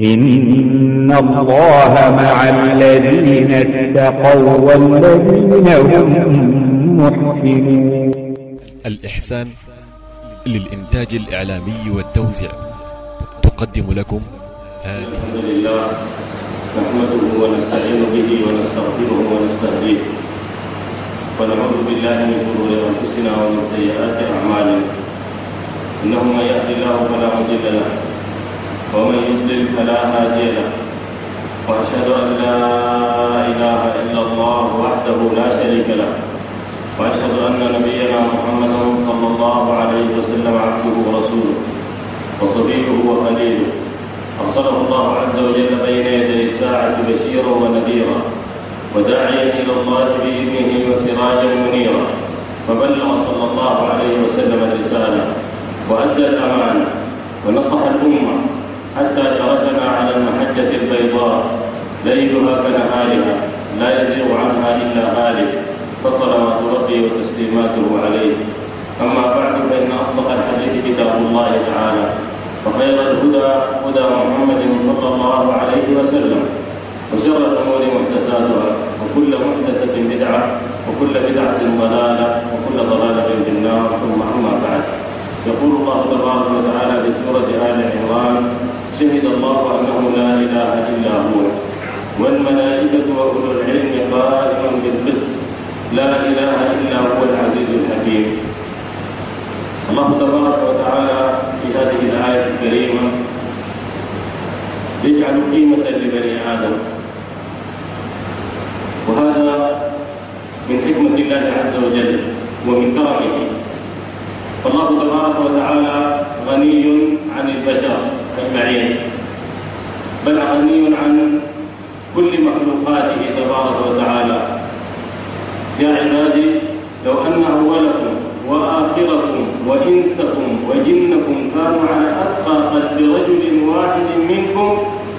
إن الله مع الذين اتقوا والذين هم محسنون الإحسان للإنتاج الإعلامي والتوزيع تقدم لكم هذه الحمد لله نحمده ونستعين به ونستغفره ونستهديه ونعوذ بالله من شرور أنفسنا ومن سيئات أعمالنا إنه من يهد الله فلا مضل له ومن يضلل فلا هادي له. وأشهد أن لا إله إلا الله وحده لا شريك له. وأشهد أن نبينا محمدا صلى الله عليه وسلم عبده ورسوله. وصفيه وخليله. أرسله الله عز وجل بين يدي الساعة بشيرا ونذيرا. وداعيا إلى الله بإذنه وسراجا منيرا. فبلغ صلى الله عليه وسلم الرسالة وأدى الأمانة. ونصح الأمة. حتى تركنا على المحجة البيضاء ليلها كنهارها لا يزيغ عنها إلا هالك فصلوات ربي وتسليماته عليه. أما بعد فإن أصدق الحديث كتاب الله تعالى وخير الهدى هدى محمد صلى الله عليه وسلم وشر الأمور محدثاتها وكل محدثة بدعة وكل بدعة ضلالة وكل ضلالة في النار ثم أما بعد. يقول الله تبارك وتعالى في سورة آل عمران شهد الله أنه لا إله إلا هو. والملائكة وأولو العلم قائما بالقسط. لا إله إلا هو العزيز الحكيم. الله تبارك وتعالى في هذه الآية الكريمة يجعل قيمة لبني آدم. وهذا من حكمة الله عز وجل ومن كرمه. فالله تبارك وتعالى غني عن البشر. أجمعين. بل غني عن كل مخلوقاته تبارك وتعالى. يا عبادي لو أن أولكم وآخركم وإنسكم وجنكم كانوا على أتقى قلب رجل واحد منكم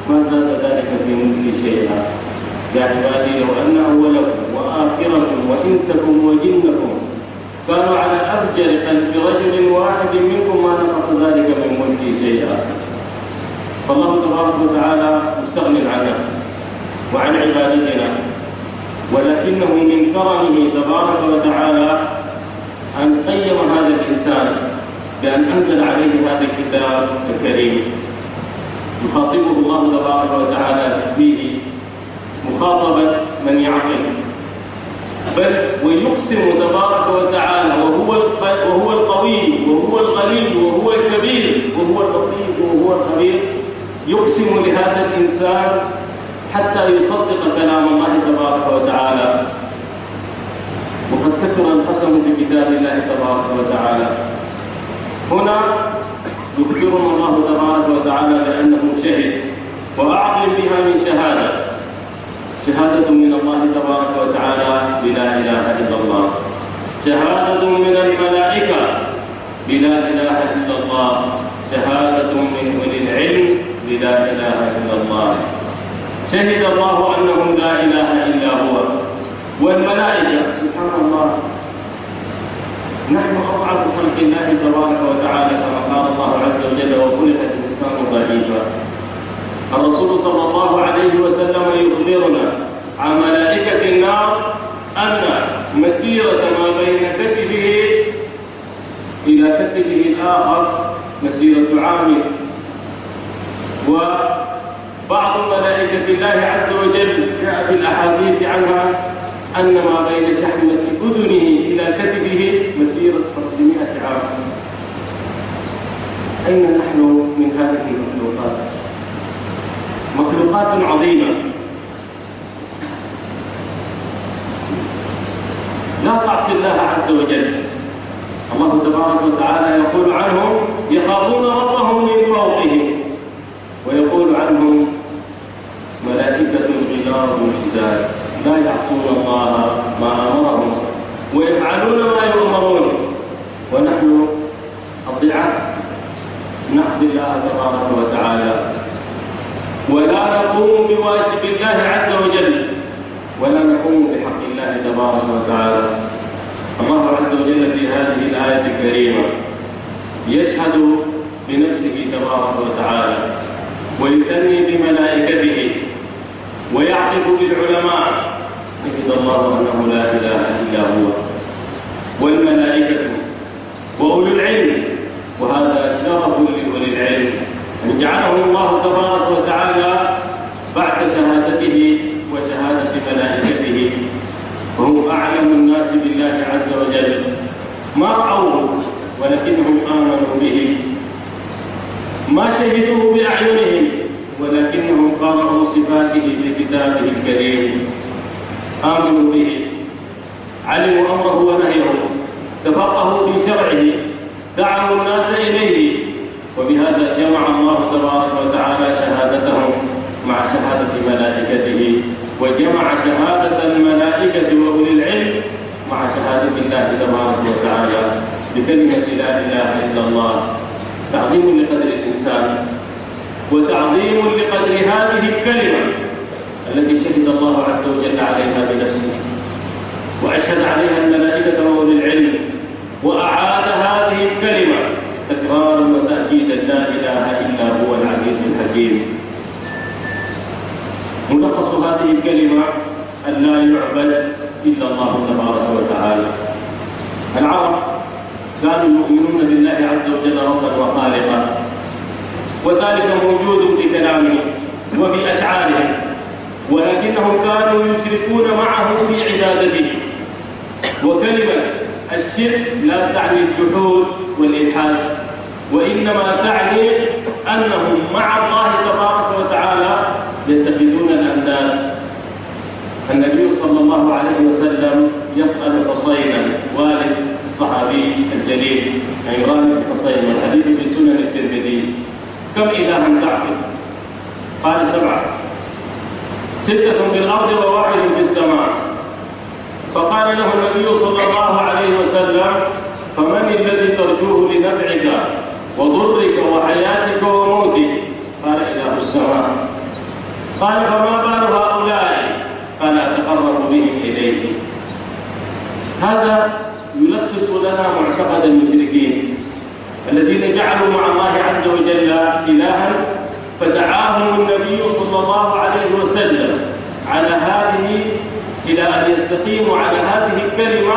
ما زاد ذلك في ملك شيئا. يا عبادي لو أن أولكم وآخركم وإنسكم وجنكم كانوا على أفجر قلب رجل واحد منكم ما نقص ذلك من ملكي شيئا. فالله تبارك وتعالى مستغن عنا وعن عبادتنا. ولكنه من كرمه تبارك وتعالى أن قيم هذا الإنسان بأن أنزل عليه هذا الكتاب الكريم. يخاطبه الله تبارك وتعالى فيه مخاطبة من يعقل. بل ويقسم تبارك وتعالى وهو وهو القوي وهو الغني وهو الكبير وهو اللطيف وهو الخبير. يقسم لهذا الإنسان حتى يصدق كلام الله تبارك وتعالى. وقد كثر القسم في كتاب الله تبارك وتعالى. هنا يخبرنا الله تبارك وتعالى بأنه شهد وأعظم بها من شهادة. شهادة من الله تبارك وتعالى بلا إله إلا الله. شهادة من الملائكة بلا إله إلا الله. شهادة من أولي العلم بلا إله إلا الله. شهد الله أنه لا إله إلا هو. والملائكة. سبحان الله نحن أضعف خلق الله تبارك وتعالى كما قال الله عز وجل وخلق الإنسان ضعيفا. الرسول صلى الله عليه وسلم يخبرنا عن ملائكة النار أن مسيرة ما بين كتفه إلى كتفه الآخر مسيرة عام الله عز وجل. جاء في الأحاديث عنها أن ما بين شحمة أذنه إلى كتفه مسيرة 500 عام. أين نحن من هذه المخلوقات؟ مخلوقات عظيمة. لا تعصي الله عز وجل. الله تبارك وتعالى يقول عنهم يخافون ربهم من فوقهم ويقول عنهم غلاظ شداد لا يعصون الله ما أمرهم ويفعلون ما يؤمرون. ونحن الضعاف نعصي الله تبارك وتعالى. ولا نقوم بواجب الله عز وجل. ولا نقوم بحق الله تبارك وتعالى. الله عز وجل في هذه الآية الكريمة يشهد بنفسه تبارك وتعالى. ويثني بملائكته. ويعطف بالعلماء. شهد الله أنه لا إله إلا هو. والملائكة وأولو العلم. وهذا شرف لأولي العلم. أن جعله الله تبارك وتعالى بعد شهادته وشهادة ملائكته. وهم أعلم الناس بالله عز وجل. ما رأوه ولكنهم آمنوا به. ما شهدوه بأعينهم ولكنهم قرأوا صفاته في كتابه الكريم. آمنوا به. علموا أمره ونهيه. تفقهوا في شرعه. دعوا الناس إليه. وبهذا جمع الله تبارك وتعالى شهادتهم مع شهادة ملائكته. وجمع شهادة الملائكة وأولي العلم مع شهادة الله تبارك وتعالى. بكلمة لا إله إلا الله. تعظيم لقدر الإنسان. وتعظيم لقدر هذه الكلمة التي شهد الله عز وجل عليها بنفسه وأشهد عليها الملائكة وأولي العلم وأعاد هذه الكلمة تكرارا وتأكيدا لا إله إلا هو العزيز الحكيم ملخص هذه الكلمة أن لا يعبد إلا الله تبارك وتعالى العرب كانوا يؤمنون بالله عز وجل ربا وخالقا وذلك موجود في كلامه وفي أشعاره ولكنهم كانوا يشركون معه في عبادته وكلمة الشرك لا تعني الجحود والإلحاد وإنما تعني أنهم مع الله تبارك وتعالى يتخذون الأنداد النبي صلى الله عليه وسلم يسأل حسينا والد الصحابي الجليل عمران بن حسين والحديث في سنن الترمذي. كم إلها تعبد قال سبعة. ستة في الأرض وواحد في السماء. فقال له النبي صلى الله عليه وسلم فمن الذي ترجوه لنفعك وضرك وحياتك وموتك؟ قال إله السماء. قال فما بال هؤلاء قال أتقرب بهم إليه هذا يلخص لنا معتقد المشركين الذين جعلوا مع الله عز وجل إلها فدعاهم النبي صلى الله عليه وسلم على هذه إلى أن يستقيموا على هذه الكلمة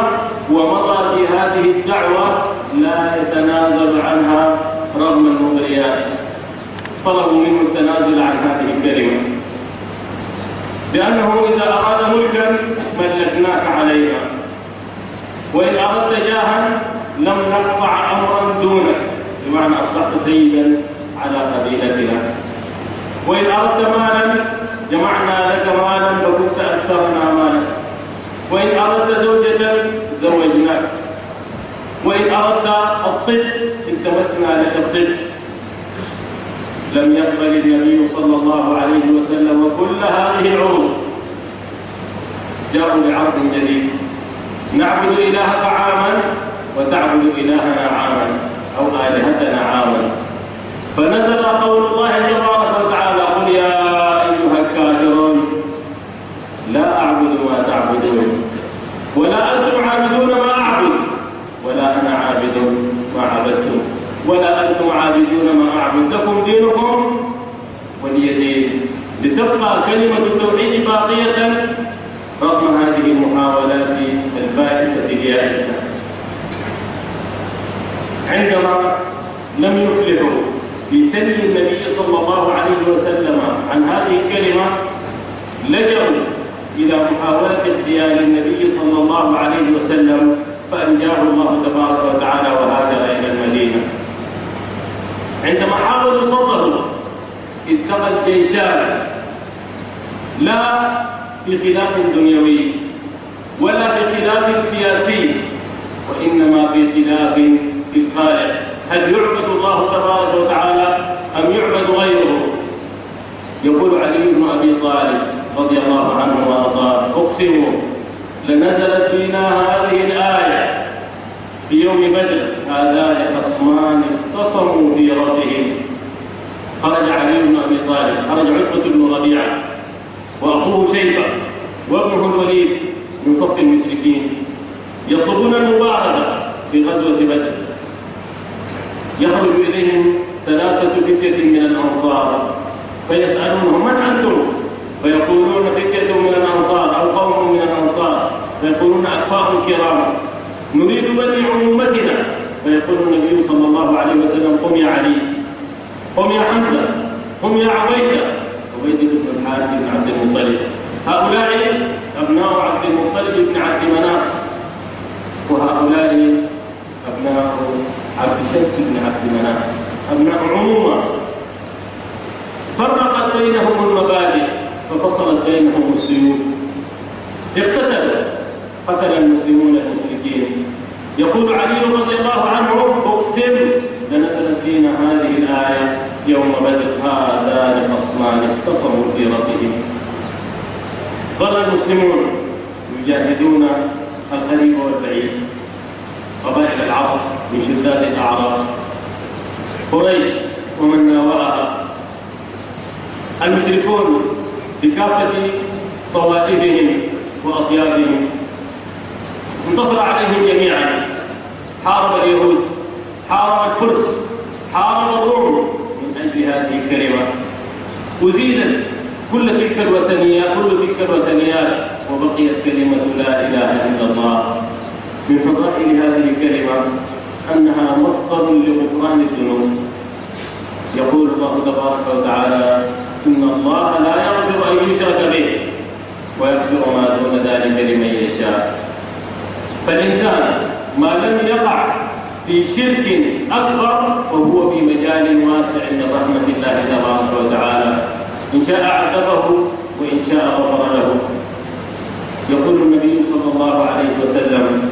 ومضى في هذه الدعوة لا يتنازل عنها رغم المغريات. طلبوا منه التنازل عن هذه الكلمة. لأنه إذا أراد ملكا ملكناك عليها. وإن أردت جاها لم نقطع أمرا دونك بمعنى أصبحت سيدا على قبيلتنا. وإن أردت مالا جمعنا لك مالا فكنت أكثرنا مالا. وإن أردت زوجة زوجناك. وإن أردت الطفل التمسنا لك الطفل لم يقبل النبي صلى الله عليه وسلم كل هذه العروض. جاءوا بعرض جديد. نعبد إلهك عاما وتعبد إلهنا عاما أو آلهتنا عاما. فنزل قول الله تبارك وتعالى قل يا أيها الكافرون لا أعبد ما تعبدون ولا أنتم عابدون ما أعبد ولا أنا عابد ما عبدتم ولا أنتم عابدون ما أعبد لكم دينكم ولي دين. لتبقى كلمة التوحيد باقية رغم هذه المحاولات البائسة اليائسة عندما لم يفلحوا في ثني النبي صلى الله عليه وسلم عن هذه الكلمة لجأوا إلى محاولة اغتيال النبي صلى الله عليه وسلم فأنجاه الله تبارك وتعالى وهاجر إلى المدينة. عندما حاولوا صده التقى الجيشان لا بخلاف دنيوي. ولا بخلاف سياسي وإنما بخلاف الخالق هل يعبد الله تبارك وتعالى أم يعبد غيره؟ يقول علي بن أبي طالب رضي الله عنه وأرضاه أقسم لنزلت فينا هذه الآية في يوم بدر. هذان خصمان اختصموا في ربهم. خرج علي بن أبي طالب خرج عتبة بن ربيعة وأخوه شيبة وابنه الوليد من صف المشركين. يطلبون المبارزة في غزوة بدر. يخرج إليهم ثلاثة فتية من الأنصار. فيسألونهم من أنتم؟ فيقولون فتية من الأنصار أو قوم من الأنصار. فيقولون أكفاء كرام. نريد بني عمومتنا فيقول النبي صلى الله عليه وسلم قم يا علي. قم يا حمزة. قم يا عبيدة. عبيدة بن الحارث بن عبد المطلب. هؤلاء أبناء عبد المطلب بن عبد مناف. وهؤلاء أبناء عبد شمس بن عبد مناف. أبناء عمومة. فرقت بينهم المبادئ ففصلت بينهم السيوف. اقتتلوا. قتل المسلمون المشركين. يقول علي رضي الله عنه أقسم. لنزلت فينا هذه الآية يوم بدر هذان خصمان اختصموا في ربهم ظل المسلمون يجاهدون القريب والبعيد قبائل العرب من شداد الاعراب قريش ومن ناوأها المشركون بكافة طوائفهم وأطيافهم. انتصر عليهم جميعا. حارب اليهود حارب الفرس حارب الروم من أجل هذه الكلمة. وزيدت كل تلك الوثنيات كل تلك الوثنيات وبقيت كلمة لا إله إلا الله. من فضائل هذه الكلمة أنها مصدر لغفران الذنوب. يقول الله تبارك وتعالى إن الله لا يغفر أن يشرك به ويغفر ما دون ذلك لمن يشاء. فالإنسان ما لم يقع في شرك أكبر فهو في مجال واسع من رحمة الله تبارك وتعالى. إن شاء عذبه وإن شاء غفر له. يقول النبي صلى الله عليه وسلم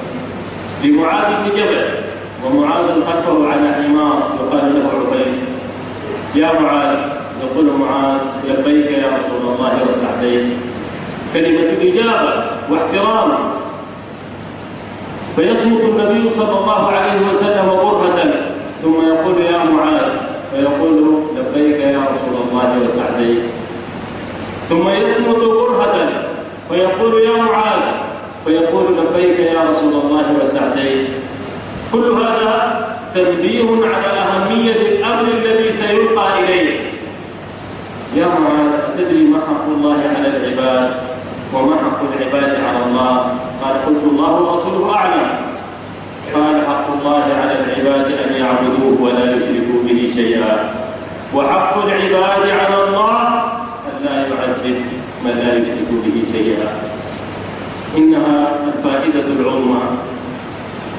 لمعاذ بن جبل ومعاذ خلفه على حمار يقال له عبيد. يا معاذ يقول معاذ لبيك يا رسول الله وسعديك. كلمة إجابة واحترام. فيصمت النبي صلى الله عليه وسلم برهة ثم يقول يا معاذ فيقول لبيك يا رسول الله وسعديك. ثم يصمت برهة فيقول يا معاذ. فيقول لبيك يا رسول الله وسعديك. كل هذا تنبيه على أهمية الأمر الذي سيلقى إليه يا معاذ أتدري ما حق الله على العباد وما حق العباد على الله؟ قال قلت الله ورسوله أعلم. قال حق الله على العباد أن يعبدوه ولا يشركوا به شيئا. وحق العباد على الله لا يشرك به شيئا. إنها الفائدة العظمى.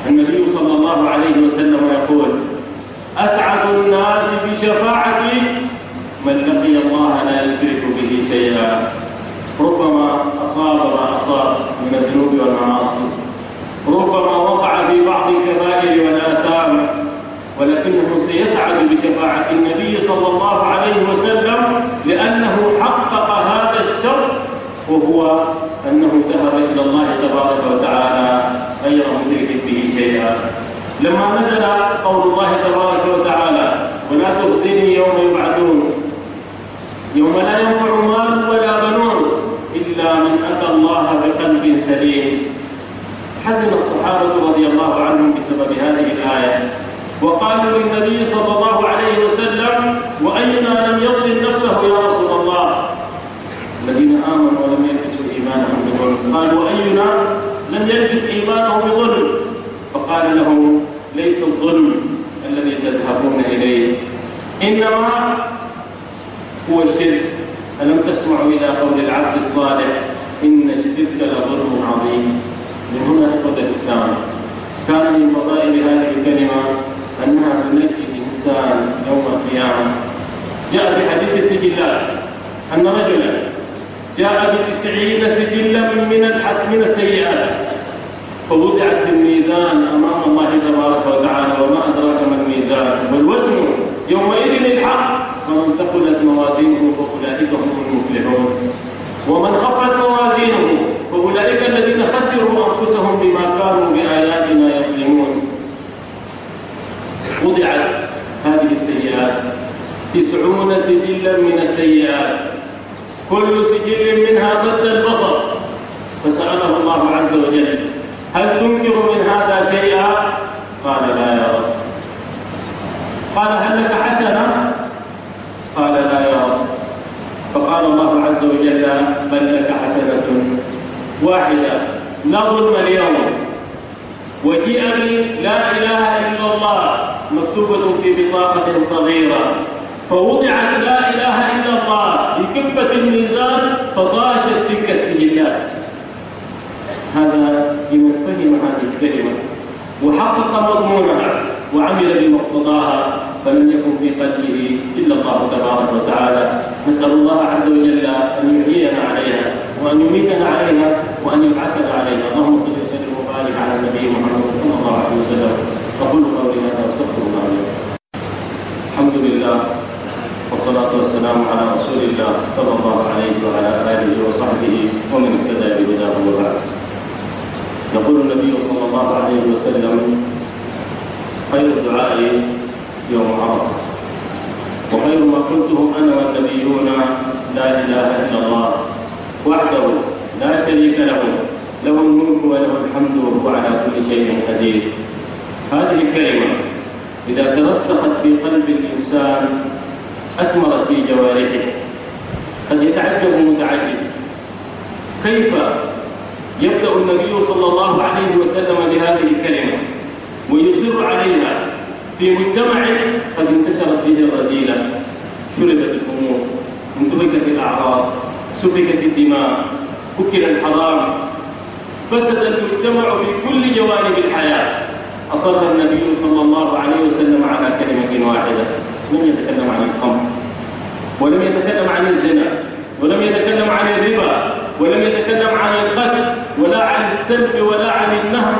النبي صلى الله عليه وسلم يقول أسعد الناس بشفاعتي من لقي الله لا يشرك به شيئا. ربما أصاب ما أصاب من الذنوب والمعاصي. ربما وقع في بعض الكبائر والآثام. ولكنه سيسعد بشفاعة النبي صلى الله عليه وسلم لأنه حقق هذا الشرط وهو أنه ذهب إلى الله تبارك وتعالى غير مشرك به شيئا. لما نزل قول الله تبارك وتعالى ولا تخزني يوم يبعثون يوم لا ينفع مال ولا بنون إلا من أتى الله بقلب سليم. حزن الصحابة رضي الله عنهم بسبب هذه الآية. وقالوا للنبي صلى الله عليه وسلم وأينا لم يظلم نفسه يا رسول الله الذين آمنوا ولم يلبسوا إيمانهم بظلم قال وأينا لم يلبس إيمانه بظلم؟ فقال لهم ليس الظلم الذي تذهبون إليه إنما هو الشرك. ألم تسمعوا إلى قول العبد الصالح إن الشرك لظلم عظيم؟ من هنا إخوة الإسلام. كان من فضائل هذه الكلمة أنها تنجي الإنسان يوم القيامة. جاء في حديث السجلات أن رجلا جاء بتسعين سجلا من الحسن من السيئات فوضعت في الميزان أمام الله تبارك وتعالى وما أدراك ما الميزان والوزن يومئذ الحق فمن ثقلت موازينه فأولئك هم المفلحون ومن خفت موازينه فأولئك الذين خسروا أنفسهم بما كانوا بآياتنا يظلمون وضعت هذه السيئات تسعون سجلا من السيئات كل سجل منها مد البصر فسأله الله عز وجل هل تنكر من هذا شيئا قال لا يا رب قال هل لك حسنة قال لا يا رب قال الله عز وجل بل لك حسنة واحدة لا ظلم اليوم وجيء لا إله إلا الله مكتوبة في بطاقة صغيرة. فوضعت لا إله إلا الله بكفة الميزان فطاشت تلك السجلات هذا لمن فهم هذه الكلمة. وحقق مضمونها وعمل بمقتضاها فلم يكن في قلبه إلا الله تبارك وتعالى. نسأل الله عز وجل أن يحيينا عليها وأن يميتنا عليها وأن يبعثنا عليها. اللهم صل على النبي محمد صلى الله عليه وسلم. أقول قولي هذا واستغفر الله لي. الحمد لله والصلاة والسلام على رسول الله صلى الله عليه وعلى آله وصحبه ومن اهتدى بهداه وبعد. يقول النبي صلى الله عليه وسلم خير الدعاء يوم عرفة. وخير ما قلته أنا والنبيون لا إله إلا الله وحده لا شريك له. له الملك وله الحمد وهو على كل شيء قدير. هذه الكلمة إذا ترسخت في قلب الإنسان اثمرت في جوارحه. قد يتعجب متعجب. كيف يبدأ النبي صلى الله عليه وسلم بهذه الكلمة؟ ويصر عليها. في مجتمع قد انتشرت فيه الرذيلة شربت الأمور انتهكت الأعراض سفكت الدماء فكر الحرام. فسد المجتمع في كل جوانب الحياة. أصر النبي صلى الله عليه وسلم على كلمة واحدة. لم يتكلم عن الخمر ولم يتكلم عن الزنا ولم يتكلم عن الربا ولم يتكلم عن القتل ولا عن السلب ولا عن النهر.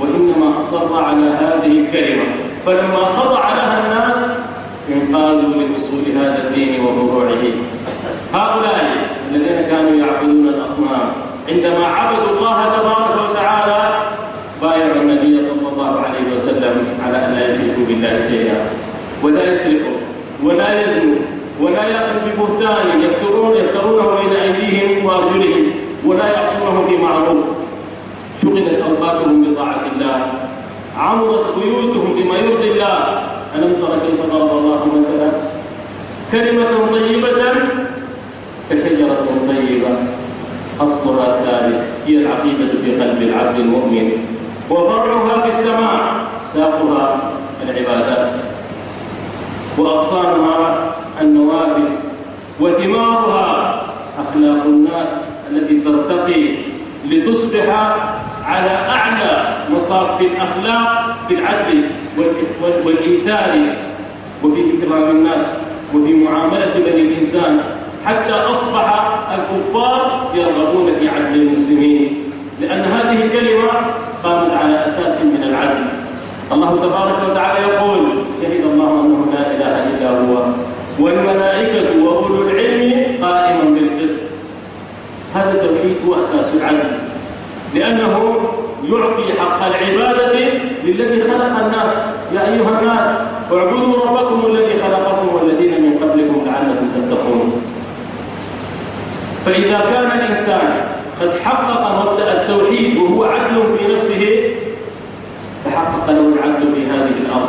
وإنما أصر على هذه الكلمة. فلما خضع لها الناس انقادوا لوصول هذا الدين وفروعه. هؤلاء الذين كانوا يعبدون الأصنام عندما عبدوا الله تبارك وتعالى بايعوا النبي صلى الله عليه وسلم على أن لا يشركوا بالله شيئا. ولا يسرقوا ولا يزنوا ولا يأتوا ببهتان يفترون يفترونه بين أيديهم وأرجلهم ولا يعصونه في معروف شغلت أوقاتهم بطاعة الله عمرت بيوتهم بما يرضي الله ألم تر كيف ضرب الله مثلا كلمة طيبة كشجرة طيبة أصلها ثابت هي العقيدة في قلب العبد المؤمن وفرعها في السماء ساقها العبادات. وأغصانها النوافل وثمارها أخلاق الناس التي ترتقي لتصبح على أعلى مصاف الأخلاق في العدل والإيثار وفي إكرام الناس وفي معاملة بني الإنسان. حتى أصبح الكفار يرغبون في عدل المسلمين. لأن هذه الكلمة قامت على أساس من العدل. الله تبارك وتعالى يقول شهد الله أنه لا إله إلا هو والملائكة وأولو العلم قائما بالقسط. هذا التوحيد هو أساس العدل لأنه يعطي حق العبادة للذي خلق الناس. يا أيها الناس اعبدوا ربكم الذي خلقكم والذين من قبلكم لعلكم تتقون. فإذا كان الإنسان قد حقق مبدأ التوحيد وهو عدل في نفسه تحقق له العدل في هذه الأرض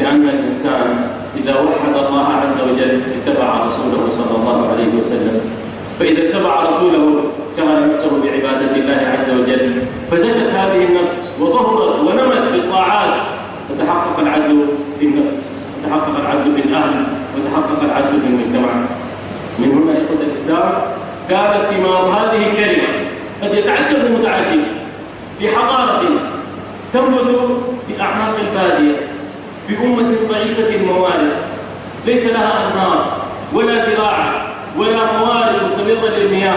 لأن الإنسان إذا وحد الله عز وجل اتبع رسوله صلى الله عليه وسلم. فإذا اتبع رسوله شغل نفسه بعبادة الله عز وجل فزكت هذه النفس وظهرت ونمت بالطاعات. وتحقق العدل في النفس وتحقق العدل في الأهل وتحقق العدل في المجتمع من هنا إخوة الإسلام كانت ثمار هذه الكلمة قد يتعجب المتعجب في حضارة تنبت في أعماق البادية في أمة ضعيفة الموارد ليس لها أنهار ولا زراعة ولا موارد مستمرة للمياه.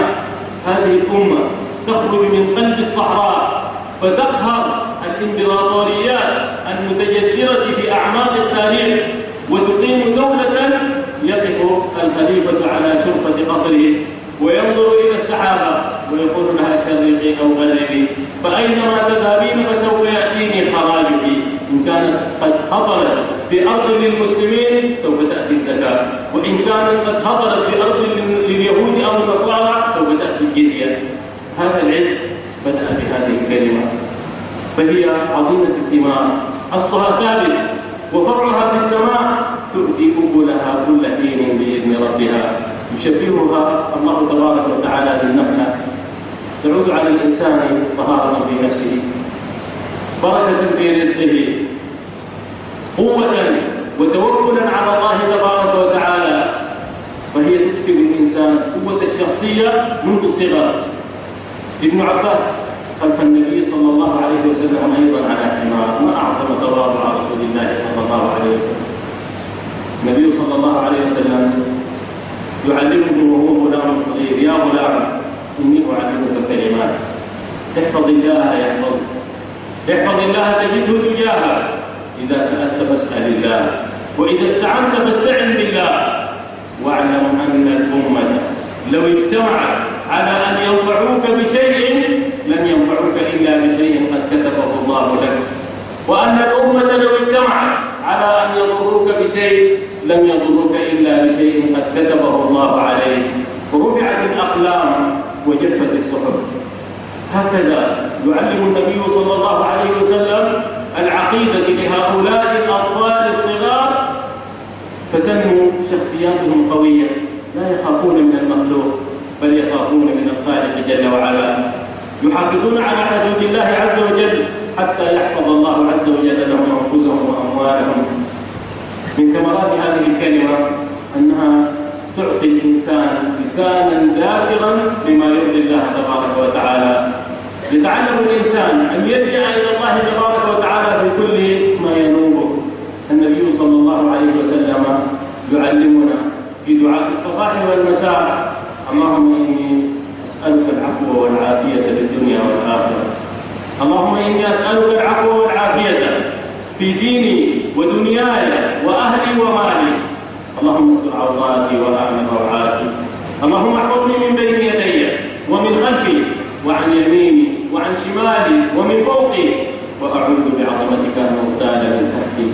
هذه الأمة تخرج من قلب الصحراء فتقهر الإمبراطوريات المتجذرة في أعماق التاريخ وتقيم دولة يقف الخليفة على شرفة قصره وينظر إلى السحابة. ويقول لها شرقي أو غربي فأينما تذهبين فسوف يأتيني خراجك إن كانت قد هطلت في أرض للمسلمين سوف تأتي الزكاة. وإن كانت قد هطلت في أرض لليهود أو النصارى سوف تأتي الجزية. هذا العز بدأ بهذه الكلمة. فهي عظيمة الثمار أصلها ثابت وفرعها في السماء تؤتي أكلها كل حين بإذن ربها. يشبهها الله تبارك وتعالى بالنخلة. تعود على الإنسان طهارة في نفسه. بركة في رزقه قوة وتوكلا على الله تبارك وتعالى فهي تكسب الإنسان قوة الشخصية منذ الصغر. ابن عباس خلف النبي صلى الله عليه وسلم أيضا على حمار ما أعظم تواضع رسول الله صلى الله عليه وسلم. النبي صلى الله عليه وسلم يعلمه وهو غلام صغير يا غلام إني أعلمك كلمات احفظ الله يحفظك احفظ الله تجده تجاهك إذا سألت فاسأل الله. وإذا استعنت فاستعن بالله. واعلم أن الأمة لو اجتمعت على أن ينفعوك بشيء لن ينفعوك إلا بشيء قد كتبه الله لك. وأن الأمة لو اجتمعت على أن يضروك بشيء لم يضروك إلا بشيء قد كتبه الله عليك. رفعت الأقلام وجفت الصحف. هكذا يعلم النبي صلى الله عليه وسلم العقيدة لهؤلاء الأطفال الصغار فتنمو شخصياتهم قوية. لا يخافون من المخلوق بل يخافون من الخالق جل وعلا. يحافظون على حدود الله عز وجل حتى يحفظ الله عز وجل لهم أنفسهم وأموالهم. من ثمرات هذه الكلمة أنها تعطي الإنسان لسانا ذاكرا لما يرضي الله تبارك وتعالى. يتعلم الإنسان أن يرجع إلى الله تبارك وتعالى في كل ما ينوبه النبي صلى الله عليه وسلم يعلمنا في دعاء الصباح والمساء اللهم إني أسألك العفو والعافية في الدنيا والآخرة. اللهم إني أسألك العفو والعافية في ديني ودنياي وأهلي ومالي اللهم استر عوراتي وآمن روعاتي اللهم احفظني من بين يدي ومن خلفي وعن يميني وعن شمالي ومن فوقي وأعوذ بعظمتك أن أغتال من تحتي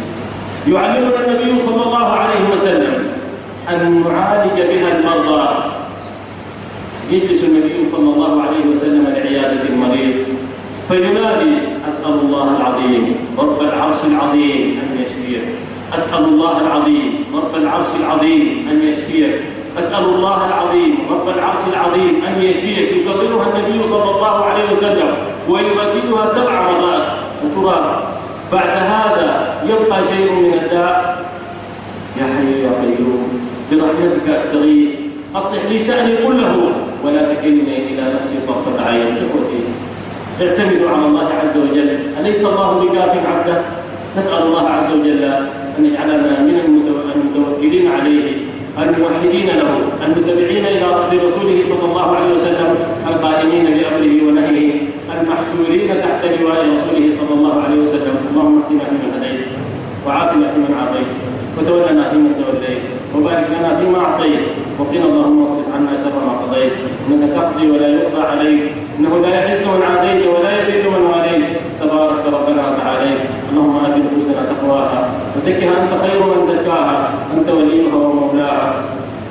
يعلمنا النبي صلى الله عليه وسلم أن نعالج بها المرضى يجلس النبي صلى الله عليه وسلم لعيادة المريض فينادي أسأل الله العظيم رب العرش العظيم أن يشفيه أسأل الله العظيم رب العرش العظيم أن يشفيك أسأل الله العظيم رب العرش العظيم أن يشفيك يكررها النبي صلى الله عليه وسلم ويرددها سبع مرات وترى بعد هذا يبقى شيء من الداء يا قيوم برحمتك أستغيث أصلح لي شأني كله ولا تكلني إلى نفسي طرفة عين. شكوتي اعتمدوا على الله عز وجل. أليس الله بكاف عبده؟ نسأل الله عز وجل أن يجعلنا من المتوكلين عليه الموحدين له المتبعين إلى رسوله صلى الله عليه وسلم القائمين بأمره ونهيه المحشورين تحت لواء رسوله صلى الله عليه وسلم. اللهم اهدنا فيمن هديت وعافنا فيمن عافيت وتولنا فيمن توليت. وبارك لنا فيما أعطيت. وقنا اللهم واصرف عنا شر ما قضيت. إنك تقضي ولا يقضى عليك. إنه لا يحز من عاديت ولا يذل من واليت. تبارك ربنا وتعالى اللهم آت نفوسنا تقواها. وزكها أنت خير من زكاها. أنت وليها ومولاها.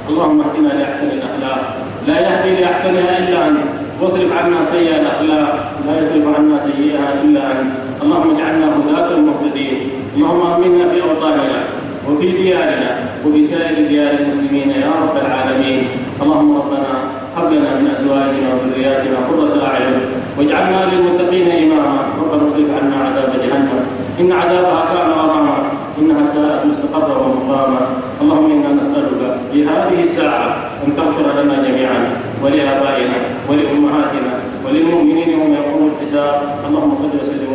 اللهم اهدنا لأحسن الأخلاق. لا يهدي لأحسنها إلا أنت. واصرف عنا سيئ الأخلاق. لا يصرف عنا سيئها إلا أنت. اللهم اجعلنا هداة المهتدين اللهم آمنا في أوطاننا وفي ديارنا. وفي سائر ديار المسلمين يا رب العالمين. اللهم ربنا هب لنا من أزواجنا وذرياتنا قرة أعين واجعلنا للمتقين إماما. ربنا اصرف عنا عذاب جهنم. إن عذابها كان غراما إنها ساءت مستقرا ومقاما. اللهم إنا نسألك في هذه الساعة أن تغفر لنا جميعا ولآبائنا ولأمهاتنا وللمؤمنين يوم يقوم الحساب. اللهم صل وسلم